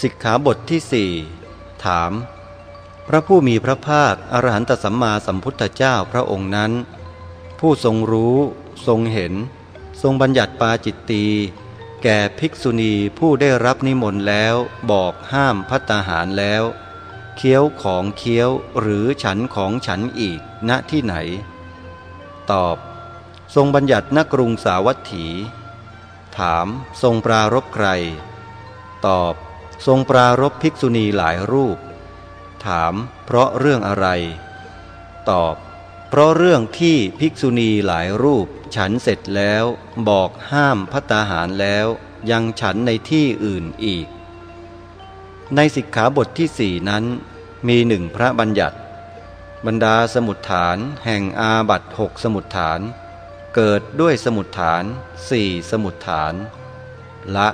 สิกขาบทที่สี่ถาม พระผู้มีพระภาคอรหันตสัมมาสัมพุทธเจ้าพระองค์นั้น ผู้ทรงรู้ทรงเห็น ทรงบัญญัติปาจิตตีแก่ภิกษุณีผู้ได้รับนิมนต์แล้วบอกห้ามพัตาหารแล้ว เคี้ยวของเคี้ยวหรือฉันของฉันอีกณที่ไหน ตอบ ทรงบัญญัติณกรุงสาวัตถี ถามทรงปรารบใคร ตอบ ทรงปรารบภิกษุณีหลายรูป ถามเพราะเรื่องอะไร ตอบ เพราะเรื่องที่ภิกษุณีหลายรูป ฉันเสร็จแล้วบอกห้ามพัตตาหารแล้ว ยังฉันในที่อื่นอีก ในสิกขาบทที่สี่นั้น มีหนึ่งพระบัญญัติ บรรดาสมุดฐานแห่งอาบัตหกสมุดฐาน เกิดด้วยสมุดฐานสี่สมุดฐาน ละ